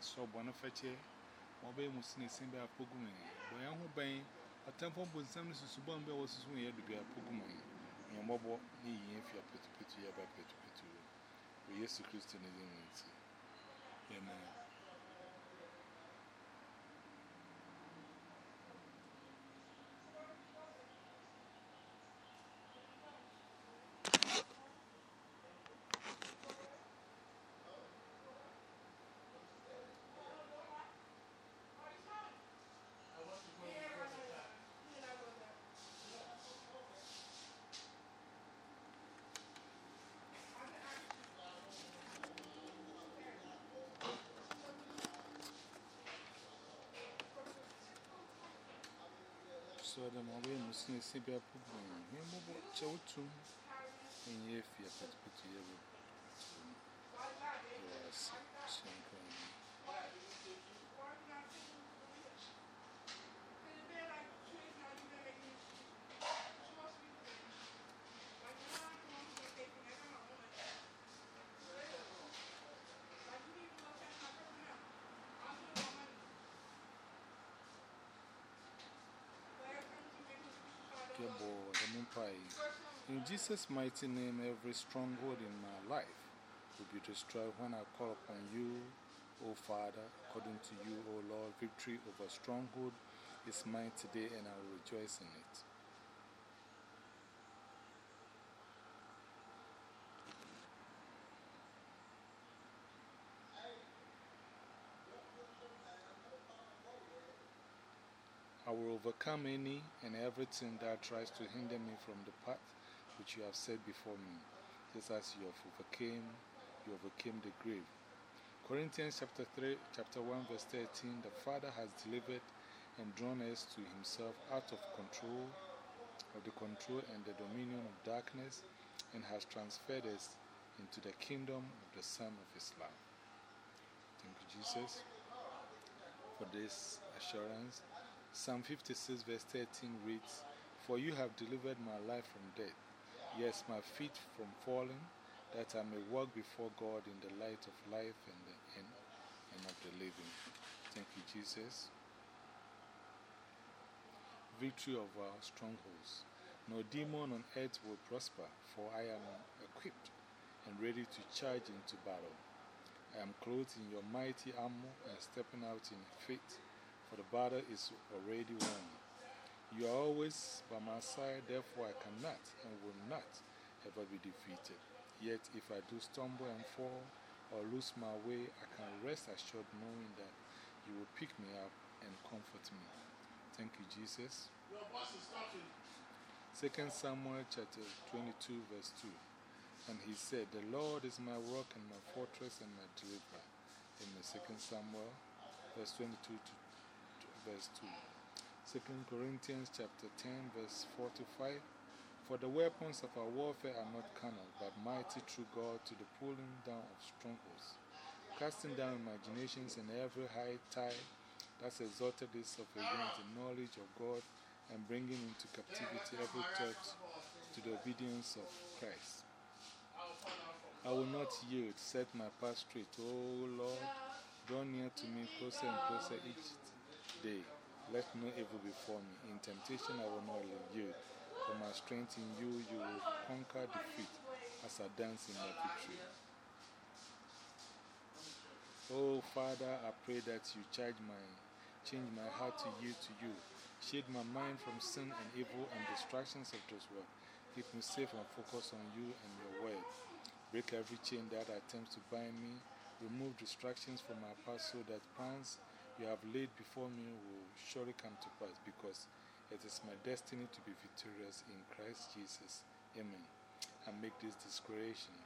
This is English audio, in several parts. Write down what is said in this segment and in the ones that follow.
so bono fetche mobe musine simbe apogume boya ho ban atampo bonsam ne susuban be wosusu ye dubi apogume ye mobo ni yin fi apetu petu ye ba petu petu o Yesu Kristo ne zinti amen. saw them away, Miss Sibia Pugman. He moved Chowtum in Yafia, but put together. Yes, Shanko. In Jesus' mighty name, every stronghold in my life will be destroyed when I call upon you, O Father, according to you, O Lord. Victory over stronghold is mine today, and I will rejoice in it. I will overcome any and everything that tries to hinder me from the path which you have set before me, just as you have overcame, you overcame the grave. Corinthians chapter 3, chapter 1, verse 13 The Father has delivered and drawn us to Himself out of control, of the control and the dominion of darkness, and has transferred us into the kingdom of the Son of His love. Thank you, Jesus, for this assurance. Psalm 56, verse 13 reads, For you have delivered my life from death, yes, my feet from falling, that I may walk before God in the light of life and, the, and, and of the living. Thank you, Jesus. Victory of our strongholds. No demon on earth will prosper, for I am equipped and ready to charge into battle. I am clothed in your mighty armor and stepping out in faith for the battle is already won. You are always by my side, therefore I cannot and will not ever be defeated. Yet if I do stumble and fall or lose my way, I can rest assured knowing that you will pick me up and comfort me. Thank you, Jesus. 2 Samuel chapter 22, verse 2. And he said, The Lord is my rock and my fortress and my deliverer. In the 2 Samuel, verse 22 to verse 2. 2 Corinthians chapter 10, verse 4 to 5. For the weapons of our warfare are not carnal, but mighty through God to the pulling down of strongholds, casting down imaginations and every high tide that's exalted itself against the knowledge of God, and bringing into captivity every thought to the obedience of Christ. I will not yield, set my path straight. O Lord, draw near to me closer and closer each day. Let no evil befall me. In temptation I will not yield. For my strength in you, you will conquer defeat as I dance in my victory. Oh, Father, I pray that you charge my, change my heart to you, to you. Shade my mind from sin and evil and distractions of this world. Keep me safe and focused on you and your word. Break every chain that attempts to bind me. Remove distractions from my path so that plans you have laid before me will surely come to pass because it is my destiny to be victorious in Christ Jesus. Amen. I make this declaration.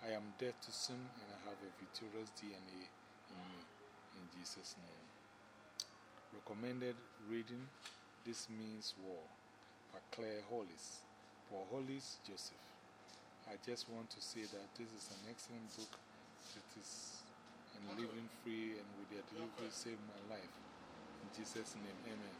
I am dead to sin and I have a victorious DNA in me. In Jesus' name. Recommended reading This Means War by Claire Hollis. For Hollis Joseph. I just want to say that this is an excellent book. It is and living free and with their delivery saved my life. In Jesus' name, amen.